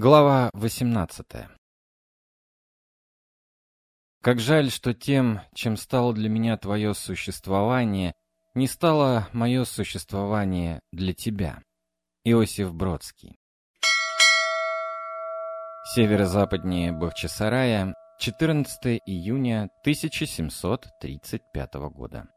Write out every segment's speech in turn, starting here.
Глава 18 Как жаль, что тем, чем стало для меня твое существование, не стало мое существование для тебя. Иосиф Бродский Северо-западнее Бахчисарая, 14 июня 1735 года.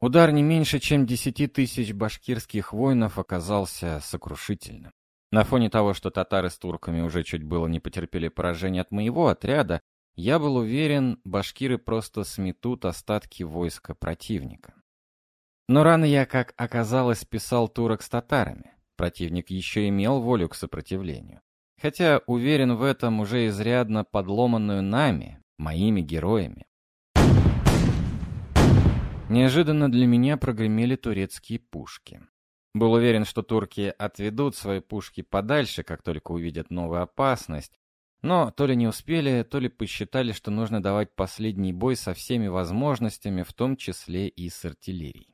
Удар не меньше, чем десяти тысяч башкирских воинов оказался сокрушительным. На фоне того, что татары с турками уже чуть было не потерпели поражение от моего отряда, я был уверен, башкиры просто сметут остатки войска противника. Но рано я, как оказалось, писал турок с татарами. Противник еще имел волю к сопротивлению. Хотя уверен в этом уже изрядно подломанную нами, моими героями. Неожиданно для меня прогремели турецкие пушки. Был уверен, что турки отведут свои пушки подальше, как только увидят новую опасность, но то ли не успели, то ли посчитали, что нужно давать последний бой со всеми возможностями, в том числе и с артиллерией.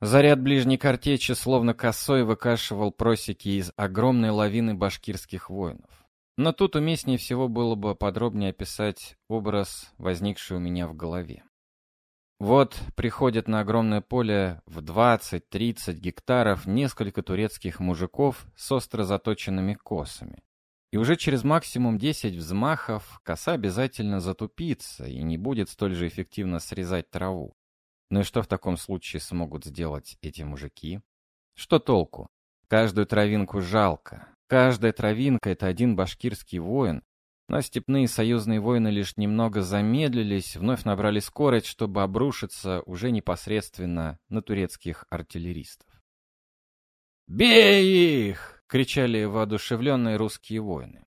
Заряд ближней картечи словно косой выкашивал просеки из огромной лавины башкирских воинов. Но тут уместнее всего было бы подробнее описать образ, возникший у меня в голове. Вот приходят на огромное поле в 20-30 гектаров несколько турецких мужиков с остро заточенными косами. И уже через максимум 10 взмахов коса обязательно затупится и не будет столь же эффективно срезать траву. Ну и что в таком случае смогут сделать эти мужики? Что толку? Каждую травинку жалко. Каждая травинка — это один башкирский воин, но степные союзные воины лишь немного замедлились, вновь набрали скорость, чтобы обрушиться уже непосредственно на турецких артиллеристов. «Бей их!» — кричали воодушевленные русские воины.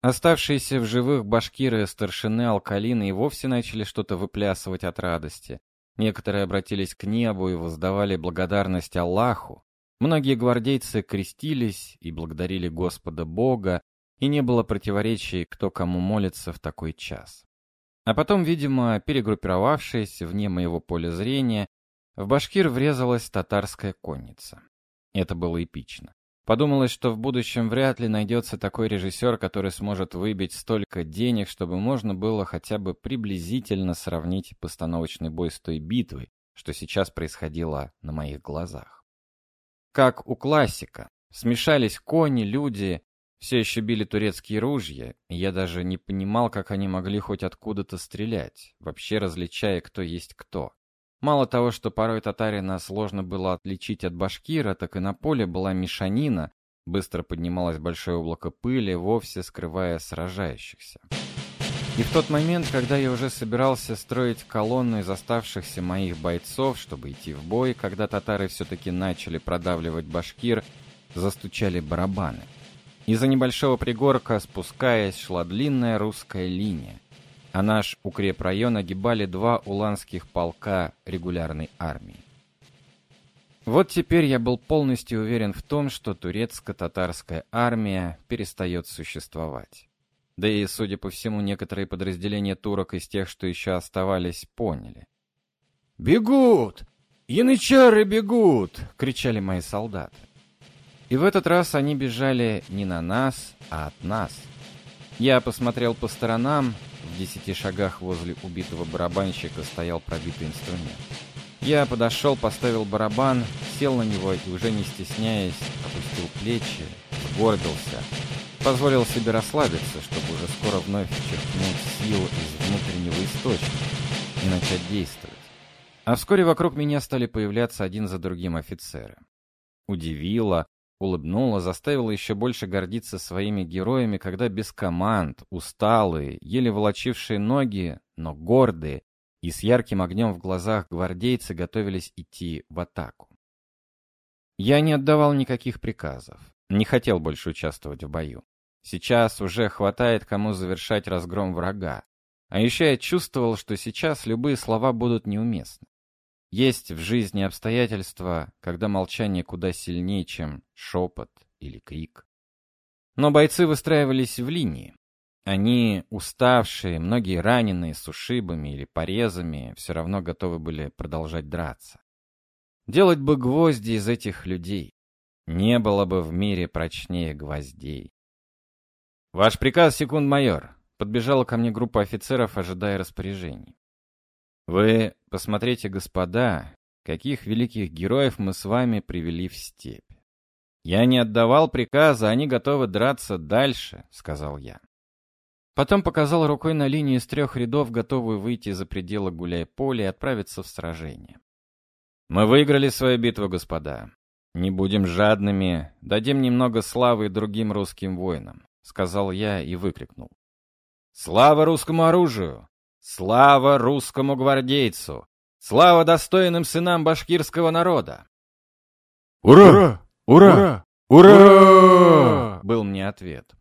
Оставшиеся в живых башкиры, старшины, алкалины и вовсе начали что-то выплясывать от радости. Некоторые обратились к небу и воздавали благодарность Аллаху. Многие гвардейцы крестились и благодарили Господа Бога, и не было противоречий, кто кому молится в такой час. А потом, видимо, перегруппировавшись вне моего поля зрения, в башкир врезалась татарская конница. Это было эпично. Подумалось, что в будущем вряд ли найдется такой режиссер, который сможет выбить столько денег, чтобы можно было хотя бы приблизительно сравнить постановочный бой с той битвой, что сейчас происходило на моих глазах. Как у классика. Смешались кони, люди, все еще били турецкие ружья, и я даже не понимал, как они могли хоть откуда-то стрелять, вообще различая, кто есть кто. Мало того, что порой татарина сложно было отличить от башкира, так и на поле была мешанина, быстро поднималось большое облако пыли, вовсе скрывая сражающихся. И в тот момент, когда я уже собирался строить колонну из оставшихся моих бойцов, чтобы идти в бой, когда татары все-таки начали продавливать башкир, застучали барабаны. Из-за небольшого пригорка, спускаясь, шла длинная русская линия, а наш укрепрайон огибали два уланских полка регулярной армии. Вот теперь я был полностью уверен в том, что турецко-татарская армия перестает существовать. Да и, судя по всему, некоторые подразделения турок из тех, что еще оставались, поняли. «Бегут! Янычары бегут!» — кричали мои солдаты. И в этот раз они бежали не на нас, а от нас. Я посмотрел по сторонам. В десяти шагах возле убитого барабанщика стоял пробитый инструмент. Я подошел, поставил барабан, сел на него и, уже не стесняясь, опустил плечи, сгорбился, позволил себе расслабиться, чтобы уже скоро вновь черпнуть сил из внутреннего источника и начать действовать. А вскоре вокруг меня стали появляться один за другим офицеры. Удивило, улыбнула, заставила еще больше гордиться своими героями, когда без команд, усталые, еле волочившие ноги, но гордые, и с ярким огнем в глазах гвардейцы готовились идти в атаку. Я не отдавал никаких приказов, не хотел больше участвовать в бою. Сейчас уже хватает кому завершать разгром врага. А еще я чувствовал, что сейчас любые слова будут неуместны. Есть в жизни обстоятельства, когда молчание куда сильнее, чем шепот или крик. Но бойцы выстраивались в линии. Они, уставшие, многие раненые, с ушибами или порезами, все равно готовы были продолжать драться. Делать бы гвозди из этих людей. не было бы в мире прочнее гвоздей. «Ваш приказ, секунд-майор!» Подбежала ко мне группа офицеров, ожидая распоряжений. «Вы посмотрите, господа, каких великих героев мы с вами привели в степь. Я не отдавал приказа, они готовы драться дальше», — сказал я. Потом показал рукой на линию из трех рядов, готовую выйти за пределы гуляй-поля и отправиться в сражение. «Мы выиграли свою битву, господа. Не будем жадными, дадим немного славы другим русским воинам», — сказал я и выкрикнул. «Слава русскому оружию! Слава русскому гвардейцу! Слава достойным сынам башкирского народа!» «Ура! Ура! Ура!» Был мне ответ.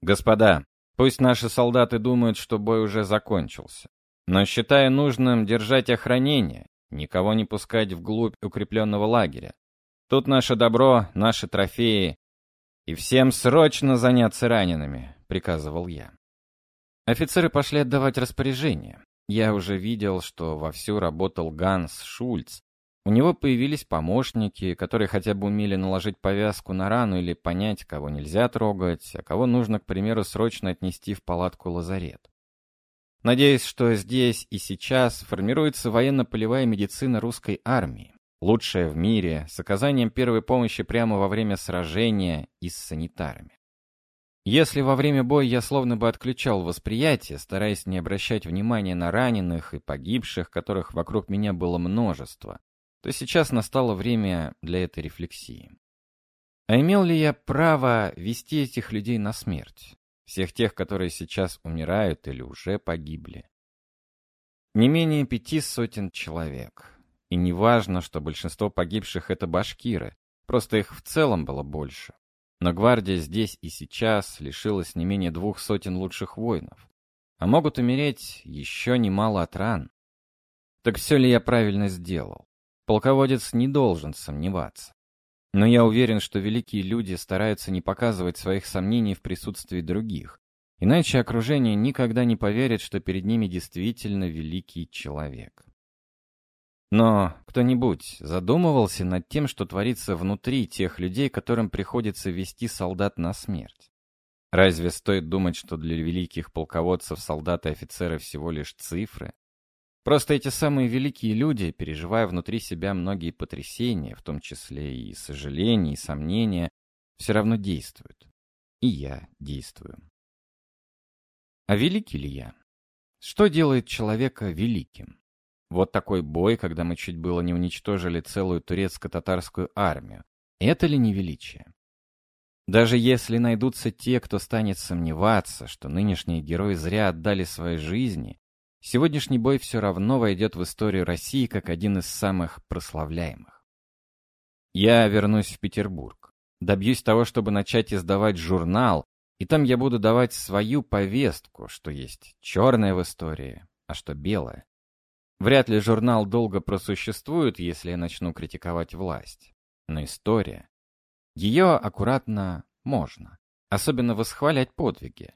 «Господа, Пусть наши солдаты думают, что бой уже закончился. Но считая нужным держать охранение, никого не пускать вглубь укрепленного лагеря. Тут наше добро, наши трофеи. И всем срочно заняться ранеными, приказывал я. Офицеры пошли отдавать распоряжение. Я уже видел, что вовсю работал Ганс Шульц, у него появились помощники, которые хотя бы умели наложить повязку на рану или понять, кого нельзя трогать, а кого нужно, к примеру, срочно отнести в палатку лазарет. Надеюсь, что здесь и сейчас формируется военно-полевая медицина русской армии, лучшая в мире, с оказанием первой помощи прямо во время сражения и с санитарами. Если во время боя я словно бы отключал восприятие, стараясь не обращать внимания на раненых и погибших, которых вокруг меня было множество, то сейчас настало время для этой рефлексии. А имел ли я право вести этих людей на смерть? Всех тех, которые сейчас умирают или уже погибли? Не менее пяти сотен человек. И не важно, что большинство погибших — это башкиры, просто их в целом было больше. Но гвардия здесь и сейчас лишилась не менее двух сотен лучших воинов. А могут умереть еще немало от ран. Так все ли я правильно сделал? Полководец не должен сомневаться. Но я уверен, что великие люди стараются не показывать своих сомнений в присутствии других, иначе окружение никогда не поверит, что перед ними действительно великий человек. Но кто-нибудь задумывался над тем, что творится внутри тех людей, которым приходится вести солдат на смерть? Разве стоит думать, что для великих полководцев солдаты и офицеры всего лишь цифры? Просто эти самые великие люди, переживая внутри себя многие потрясения, в том числе и сожаления, и сомнения, все равно действуют. И я действую. А великий ли я? Что делает человека великим? Вот такой бой, когда мы чуть было не уничтожили целую турецко-татарскую армию. Это ли не величие? Даже если найдутся те, кто станет сомневаться, что нынешние герои зря отдали свои жизни, Сегодняшний бой все равно войдет в историю России как один из самых прославляемых. Я вернусь в Петербург. Добьюсь того, чтобы начать издавать журнал, и там я буду давать свою повестку, что есть черное в истории, а что белое. Вряд ли журнал долго просуществует, если я начну критиковать власть. Но история... Ее аккуратно можно. Особенно восхвалять подвиги.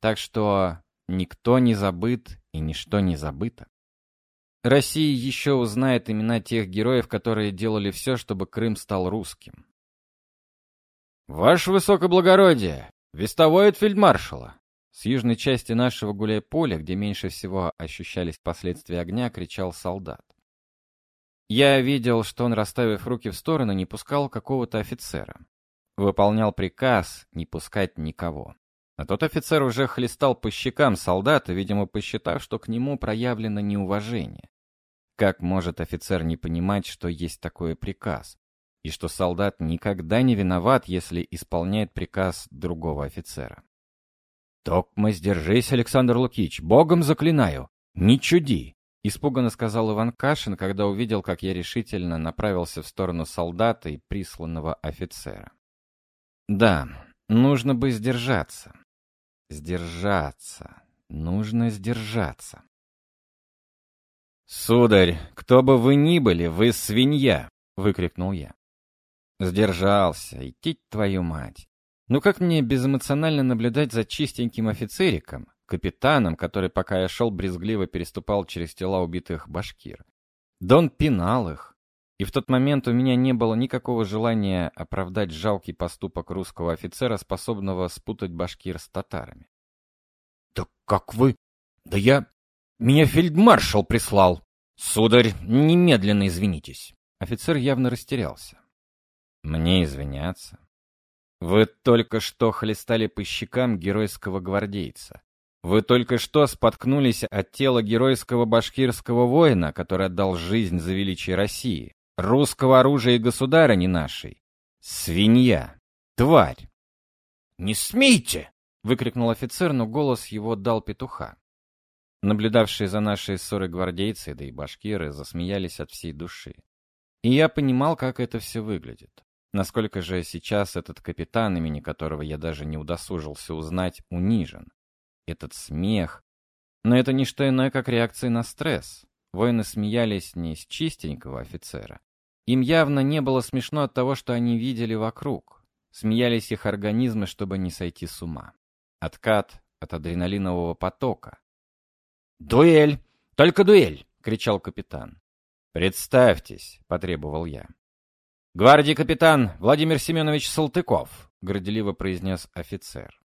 Так что никто не забыт и ничто не забыто. Россия еще узнает имена тех героев, которые делали все, чтобы Крым стал русским. «Ваше высокоблагородие! Вестовой от фельдмаршала!» С южной части нашего гуляй-поля, где меньше всего ощущались последствия огня, кричал солдат. Я видел, что он, расставив руки в сторону, не пускал какого-то офицера. Выполнял приказ не пускать никого. А тот офицер уже хлестал по щекам солдата, видимо, посчитав, что к нему проявлено неуважение. Как может офицер не понимать, что есть такой приказ? И что солдат никогда не виноват, если исполняет приказ другого офицера? «Токма сдержись, Александр Лукич, богом заклинаю! Не чуди!» Испуганно сказал Иван Кашин, когда увидел, как я решительно направился в сторону солдата и присланного офицера. «Да, нужно бы сдержаться. Сдержаться. Нужно сдержаться. «Сударь, кто бы вы ни были, вы свинья!» — выкрикнул я. Сдержался, идти твою мать. Ну как мне безэмоционально наблюдать за чистеньким офицериком, капитаном, который, пока я шел, брезгливо переступал через тела убитых башкир? Да он пинал их. И в тот момент у меня не было никакого желания оправдать жалкий поступок русского офицера, способного спутать башкир с татарами. «Да как вы? Да я... Меня фельдмаршал прислал. Сударь, немедленно извинитесь». Офицер явно растерялся. «Мне извиняться? Вы только что хлестали по щекам геройского гвардейца. Вы только что споткнулись от тела геройского башкирского воина, который отдал жизнь за величие России, русского оружия и государыни нашей. Свинья! Тварь!» «Не смейте!» — выкрикнул офицер, но голос его дал петуха. Наблюдавшие за нашей ссорой гвардейцы, да и башкиры, засмеялись от всей души. И я понимал, как это все выглядит. Насколько же сейчас этот капитан, имени которого я даже не удосужился узнать, унижен. Этот смех. Но это не что иное, как реакция на стресс. Воины смеялись не с чистенького офицера. Им явно не было смешно от того, что они видели вокруг. Смеялись их организмы, чтобы не сойти с ума. Откат от адреналинового потока. «Дуэль! Только дуэль!» — кричал капитан. «Представьтесь», — потребовал я. «Гвардии капитан Владимир Семенович Салтыков», — горделиво произнес офицер.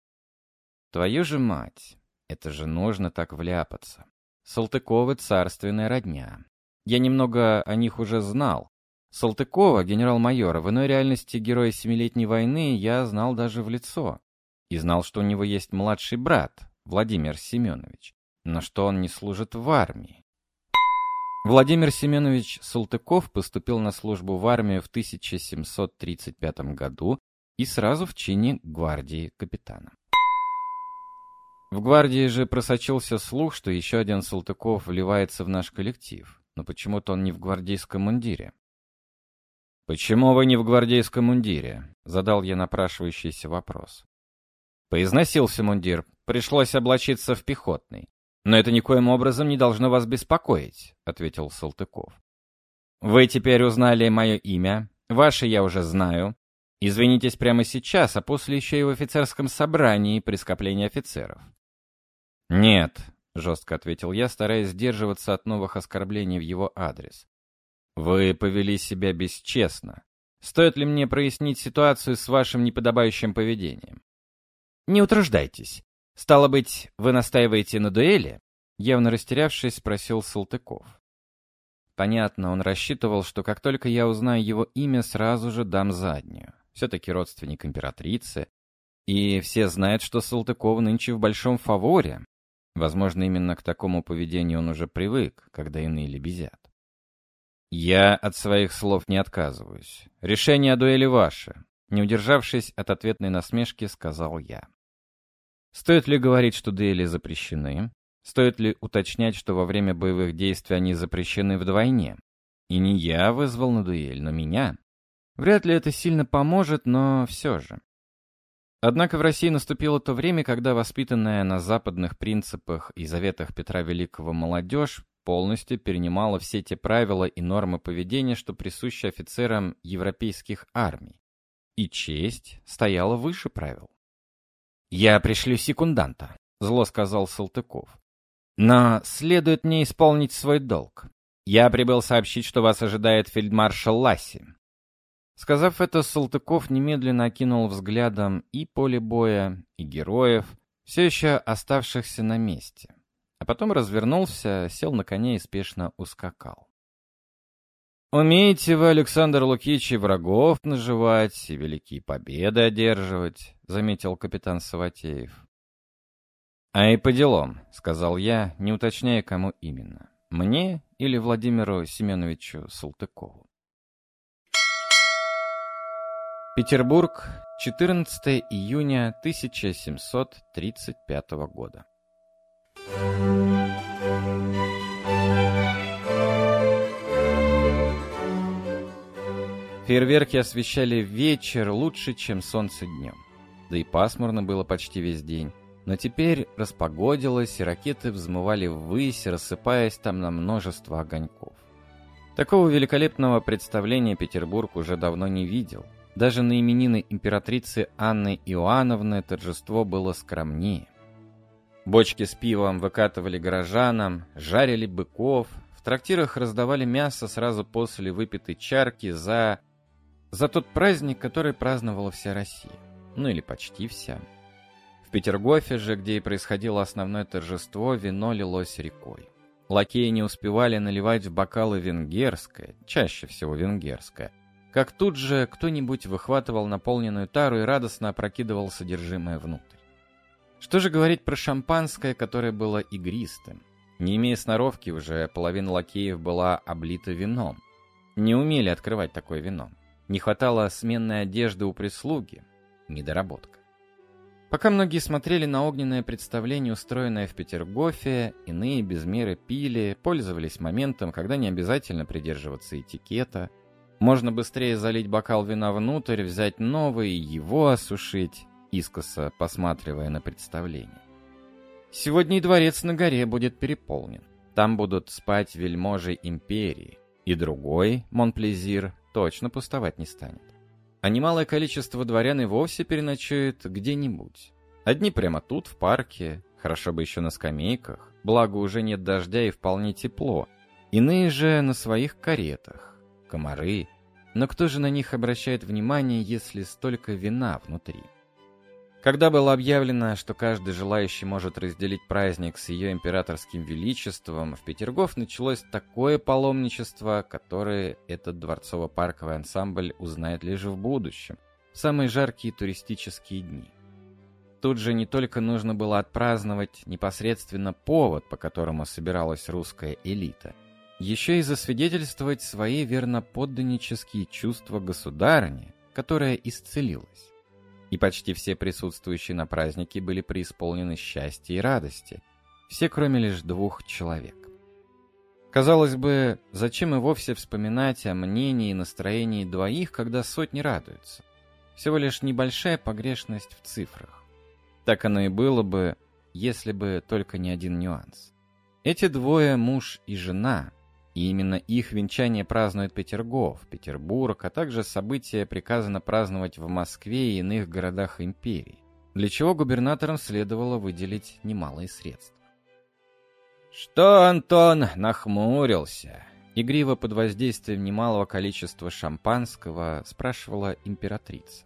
«Твою же мать! Это же нужно так вляпаться. Салтыковы — царственная родня. Я немного о них уже знал. Салтыкова, генерал-майора, в иной реальности героя Семилетней войны, я знал даже в лицо. И знал, что у него есть младший брат, Владимир Семенович, но что он не служит в армии. Владимир Семенович Салтыков поступил на службу в армию в 1735 году и сразу в чине гвардии капитана. В гвардии же просочился слух, что еще один Салтыков вливается в наш коллектив, но почему-то он не в гвардейском мундире. «Почему вы не в гвардейском мундире?» — задал я напрашивающийся вопрос. Поизносился мундир, пришлось облачиться в пехотный. «Но это никоим образом не должно вас беспокоить», — ответил Салтыков. «Вы теперь узнали мое имя, ваше я уже знаю. Извинитесь прямо сейчас, а после еще и в офицерском собрании при скоплении офицеров». «Нет», — жестко ответил я, стараясь сдерживаться от новых оскорблений в его адрес. «Вы повели себя бесчестно. Стоит ли мне прояснить ситуацию с вашим неподобающим поведением?» «Не утруждайтесь. «Стало быть, вы настаиваете на дуэли?» Явно растерявшись, спросил Салтыков. Понятно, он рассчитывал, что как только я узнаю его имя, сразу же дам заднюю. Все-таки родственник императрицы. И все знают, что Салтыков нынче в большом фаворе. Возможно, именно к такому поведению он уже привык, когда иные лебезят. Я от своих слов не отказываюсь. Решение о дуэли ваше. Не удержавшись от ответной насмешки, сказал я. Стоит ли говорить, что дуэли запрещены? Стоит ли уточнять, что во время боевых действий они запрещены вдвойне? И не я вызвал на дуэль, но меня. Вряд ли это сильно поможет, но все же. Однако в России наступило то время, когда воспитанная на западных принципах и заветах Петра Великого молодежь полностью перенимала все те правила и нормы поведения, что присущи офицерам европейских армий. И честь стояла выше правил. «Я пришлю секунданта», — зло сказал Салтыков. «Но следует мне исполнить свой долг. Я прибыл сообщить, что вас ожидает фельдмаршал Ласси». Сказав это, Салтыков немедленно окинул взглядом и поле боя, и героев, все еще оставшихся на месте. А потом развернулся, сел на коне и спешно ускакал. «Умеете вы, Александр Лукич, врагов наживать, и великие победы одерживать», — заметил капитан Саватеев. «А и по делам», — сказал я, не уточняя, кому именно. «Мне или Владимиру Семеновичу Салтыкову?» Петербург, 14 июня 1735 года. Фейерверки освещали вечер лучше, чем солнце днем. Да и пасмурно было почти весь день. Но теперь распогодилось, и ракеты взмывали ввысь, рассыпаясь там на множество огоньков. Такого великолепного представления Петербург уже давно не видел. Даже на именины императрицы Анны Иоанновны торжество было скромнее. Бочки с пивом выкатывали горожанам, жарили быков, В трактирах раздавали мясо сразу после выпитой чарки за... за тот праздник, который праздновала вся Россия. Ну или почти вся. В Петергофе же, где и происходило основное торжество, вино лилось рекой. Лакеи не успевали наливать в бокалы венгерское, чаще всего венгерское, как тут же кто-нибудь выхватывал наполненную тару и радостно опрокидывал содержимое внутрь. Что же говорить про шампанское, которое было игристым? Не имея сноровки, уже половина лакеев была облита вином. Не умели открывать такое вино. Не хватало сменной одежды у прислуги. Недоработка. Пока многие смотрели на огненное представление, устроенное в Петергофе, иные без меры пили, пользовались моментом, когда не обязательно придерживаться этикета. Можно быстрее залить бокал вина внутрь, взять новый, его осушить, искоса посматривая на представление. Сегодня и дворец на горе будет переполнен. Там будут спать вельможи империи. И другой, Монплезир, точно пустовать не станет а немалое количество дворян и вовсе переночует где-нибудь. Одни прямо тут, в парке, хорошо бы еще на скамейках, благо уже нет дождя и вполне тепло. Иные же на своих каретах, комары. Но кто же на них обращает внимание, если столько вина внутри? Когда было объявлено, что каждый желающий может разделить праздник с ее императорским величеством, в Петергоф началось такое паломничество, которое этот дворцово-парковый ансамбль узнает лишь в будущем, в самые жаркие туристические дни. Тут же не только нужно было отпраздновать непосредственно повод, по которому собиралась русская элита, еще и засвидетельствовать свои верноподданнические чувства государыни, которая исцелилась и почти все присутствующие на празднике были преисполнены счастья и радости, все кроме лишь двух человек. Казалось бы, зачем и вовсе вспоминать о мнении и настроении двоих, когда сотни радуются? Всего лишь небольшая погрешность в цифрах. Так оно и было бы, если бы только не один нюанс. Эти двое, муж и жена, и именно их венчание празднует Петергоф, Петербург, а также события приказано праздновать в Москве и иных городах империи, для чего губернаторам следовало выделить немалые средства. «Что, Антон, нахмурился?» Игриво под воздействием немалого количества шампанского спрашивала императрица.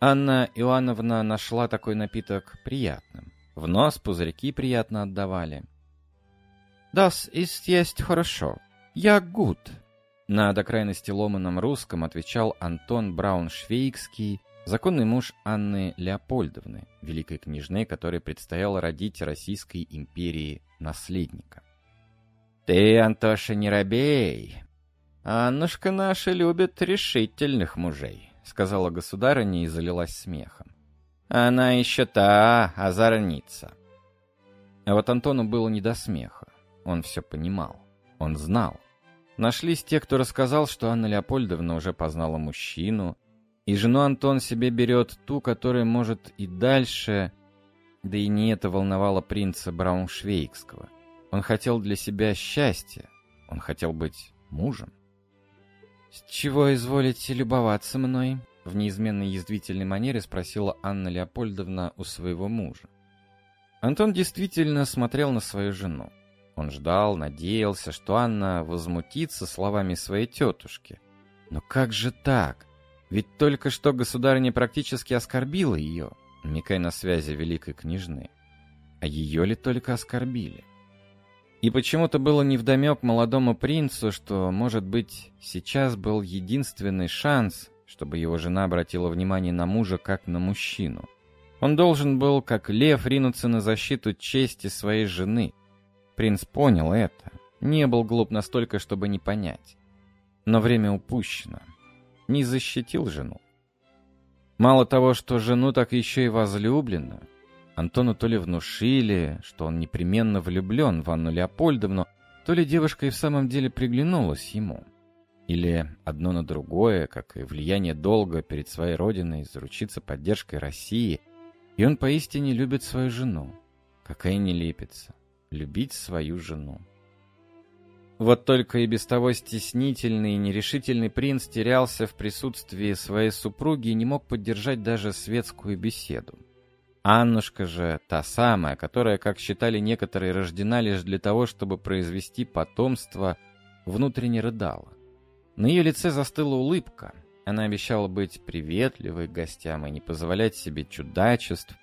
Анна Иоанновна нашла такой напиток приятным. В нос пузырьки приятно отдавали. Das ist есть хорошо. Я gut. На до крайности ломаном русском отвечал Антон Брауншвейгский, законный муж Анны Леопольдовны, великой княжны, которой предстояло родить Российской империи наследника. «Ты, Антоша, не робей. Аннушка наша любит решительных мужей», — сказала государыня и залилась смехом. «Она еще та озорница». А вот Антону было не до смеха. Он все понимал. Он знал. Нашлись те, кто рассказал, что Анна Леопольдовна уже познала мужчину, и жену Антон себе берет ту, которая может и дальше... Да и не это волновало принца Брауншвейгского. Он хотел для себя счастья. Он хотел быть мужем. «С чего изволите любоваться мной?» В неизменной язвительной манере спросила Анна Леопольдовна у своего мужа. Антон действительно смотрел на свою жену. Он ждал, надеялся, что Анна возмутится словами своей тетушки. Но как же так? Ведь только что государыня практически оскорбила ее, намекая на связи великой княжны. А ее ли только оскорбили? И почему-то было невдомек молодому принцу, что, может быть, сейчас был единственный шанс, чтобы его жена обратила внимание на мужа как на мужчину. Он должен был, как лев, ринуться на защиту чести своей жены, Принц понял это. Не был глуп настолько, чтобы не понять. Но время упущено. Не защитил жену. Мало того, что жену так еще и возлюблена, Антону то ли внушили, что он непременно влюблен в Анну Леопольдовну, то ли девушка и в самом деле приглянулась ему. Или одно на другое, как и влияние долга перед своей родиной, заручиться поддержкой России, и он поистине любит свою жену. Какая нелепица любить свою жену. Вот только и без того стеснительный и нерешительный принц терялся в присутствии своей супруги и не мог поддержать даже светскую беседу. Аннушка же та самая, которая, как считали некоторые, рождена лишь для того, чтобы произвести потомство, внутренне рыдала. На ее лице застыла улыбка. Она обещала быть приветливой к гостям и не позволять себе чудачеств.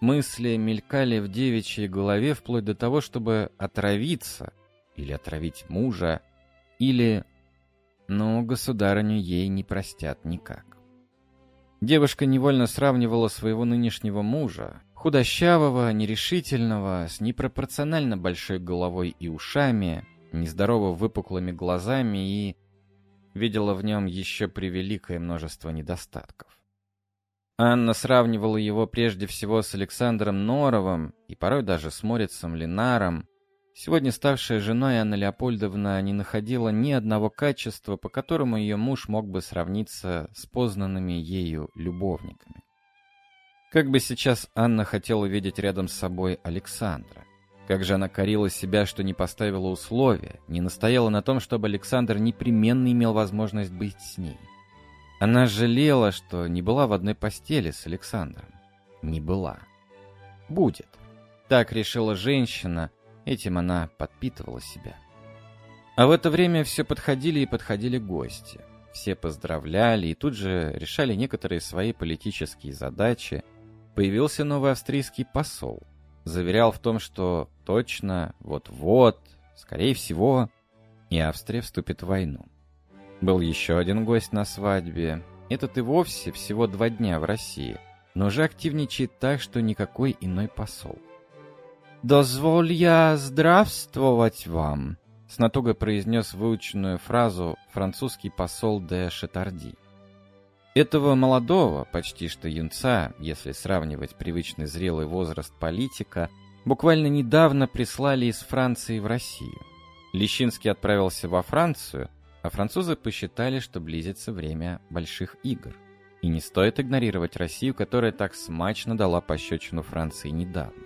Мысли мелькали в девичьей голове вплоть до того, чтобы отравиться, или отравить мужа, или... Но государыню ей не простят никак. Девушка невольно сравнивала своего нынешнего мужа, худощавого, нерешительного, с непропорционально большой головой и ушами, нездорово выпуклыми глазами и... видела в нем еще превеликое множество недостатков. Анна сравнивала его прежде всего с Александром Норовым и порой даже с Морицем Ленаром, Сегодня ставшая женой Анна Леопольдовна не находила ни одного качества, по которому ее муж мог бы сравниться с познанными ею любовниками. Как бы сейчас Анна хотела видеть рядом с собой Александра. Как же она корила себя, что не поставила условия, не настояла на том, чтобы Александр непременно имел возможность быть с ней. Она жалела, что не была в одной постели с Александром. Не была. Будет. Так решила женщина, Этим она подпитывала себя. А в это время все подходили и подходили гости. Все поздравляли и тут же решали некоторые свои политические задачи. Появился новый австрийский посол. Заверял в том, что точно, вот-вот, скорее всего, и Австрия вступит в войну. Был еще один гость на свадьбе. Этот и вовсе всего два дня в России, но уже активничает так, что никакой иной посол. «Дозволь я здравствовать вам», — с натугой произнес выученную фразу французский посол де Шатарди. Этого молодого, почти что юнца, если сравнивать привычный зрелый возраст политика, буквально недавно прислали из Франции в Россию. Лещинский отправился во Францию, а французы посчитали, что близится время больших игр. И не стоит игнорировать Россию, которая так смачно дала пощечину Франции недавно.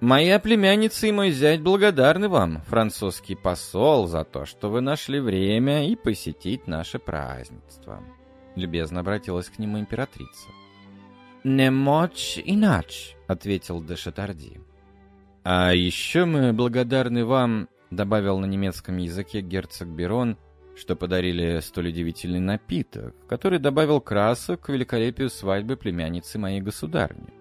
Моя племянница и мой зять благодарны вам, французский посол, за то, что вы нашли время и посетить наше празднество. Любезно обратилась к нему императрица. «Не мочь иначе», — ответил де Шатарди. «А еще мы благодарны вам», — добавил на немецком языке герцог Берон, что подарили столь удивительный напиток, который добавил красок к великолепию свадьбы племянницы моей государни.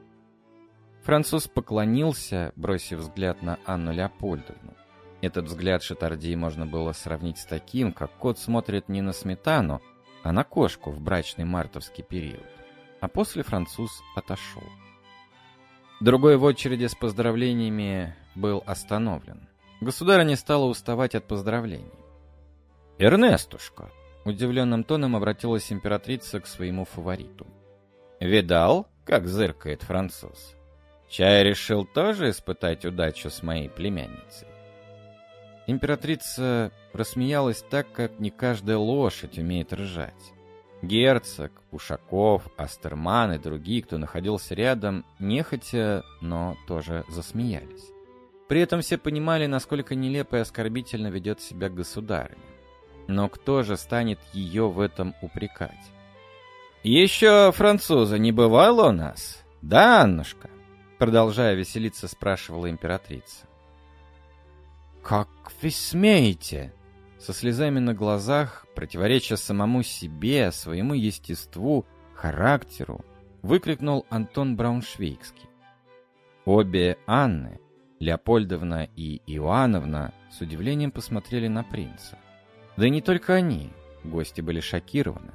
Француз поклонился, бросив взгляд на Анну Леопольдовну. Этот взгляд Шатарди можно было сравнить с таким, как кот смотрит не на сметану, а на кошку в брачный мартовский период. А после француз отошел. Другой в очереди с поздравлениями был остановлен. Государя не стала уставать от поздравлений. «Эрнестушка!» — удивленным тоном обратилась императрица к своему фавориту. «Видал, как зыркает француз?» Чай решил тоже испытать удачу с моей племянницей. Императрица рассмеялась так, как не каждая лошадь умеет ржать. Герцог, Ушаков, Астерман и другие, кто находился рядом, нехотя, но тоже засмеялись. При этом все понимали, насколько нелепо и оскорбительно ведет себя государыня. Но кто же станет ее в этом упрекать? «Еще француза не бывало у нас? Да, Аннушка?» Продолжая веселиться, спрашивала императрица. «Как вы смеете?» Со слезами на глазах, противореча самому себе, своему естеству, характеру, выкрикнул Антон Брауншвейгский. Обе Анны, Леопольдовна и Иоанновна, с удивлением посмотрели на принца. Да и не только они, гости были шокированы.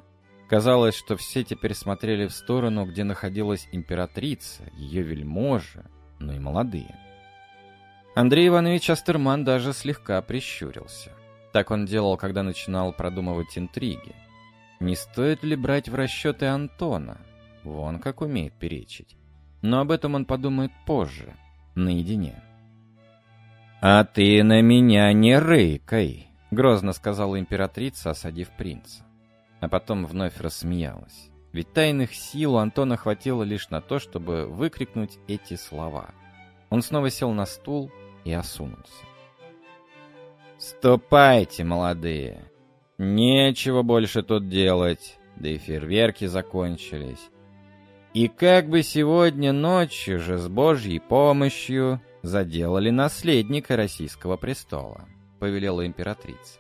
Казалось, что все теперь смотрели в сторону, где находилась императрица, ее вельможи, ну и молодые. Андрей Иванович Астерман даже слегка прищурился. Так он делал, когда начинал продумывать интриги. Не стоит ли брать в расчеты Антона? Вон как умеет перечить. Но об этом он подумает позже, наедине. «А ты на меня не рыкай!» — грозно сказала императрица, осадив принца а потом вновь рассмеялась. Ведь тайных сил у Антона хватило лишь на то, чтобы выкрикнуть эти слова. Он снова сел на стул и осунулся. «Ступайте, молодые! Нечего больше тут делать, да и фейерверки закончились. И как бы сегодня ночью же с Божьей помощью заделали наследника российского престола, повелела императрица.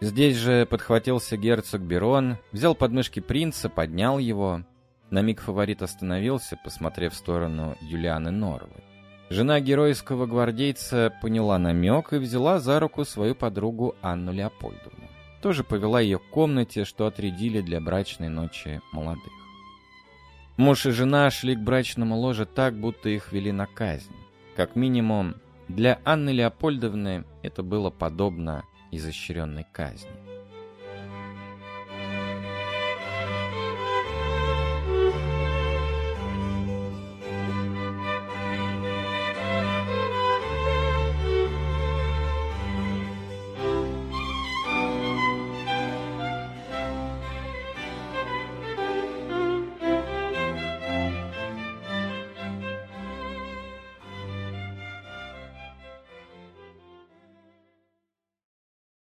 Здесь же подхватился герцог Берон, взял подмышки принца, поднял его. На миг фаворит остановился, посмотрев в сторону Юлианы Норвы. Жена геройского гвардейца поняла намек и взяла за руку свою подругу Анну Леопольдовну. Тоже повела ее к комнате, что отрядили для брачной ночи молодых. Муж и жена шли к брачному ложе так, будто их вели на казнь. Как минимум, для Анны Леопольдовны это было подобно изощренной казни.